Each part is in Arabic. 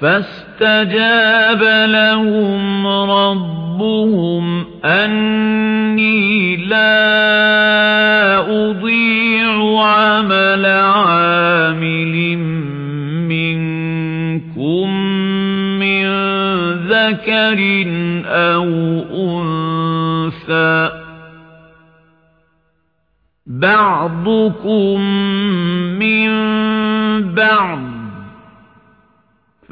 فاستجاب لهم ربهم أني لا أضيع عمل عامل منكم من ذكر أو أنثى. بعضكم من بعض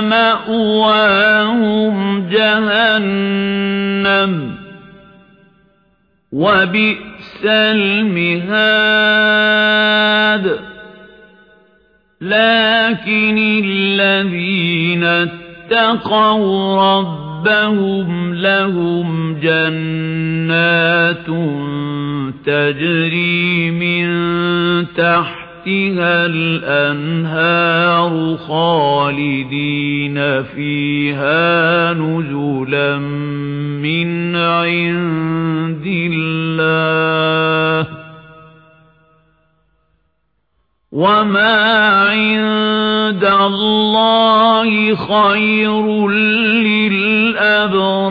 مأواهم جهنم وبئس المهاد. لكن الذين اتقوا ربهم لهم جنات تجري من تحتها الأنهار خالدين فيها نزلا من عند الله وما عند الله خير للأبرار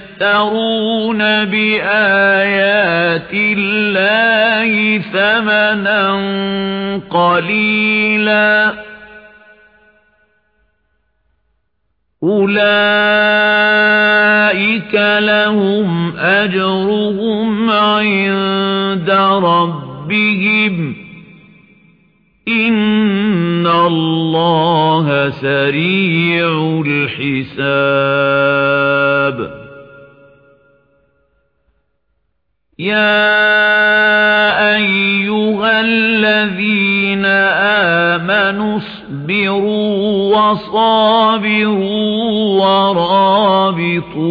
يشترون بآيات الله ثمنا قليلا أولئك لهم أجرهم عند ربهم إن الله سريع الحساب يا أيها الذين آمنوا اصبروا وصابروا ورابطوا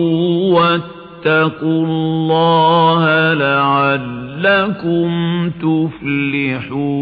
واتقوا الله لعلكم تفلحون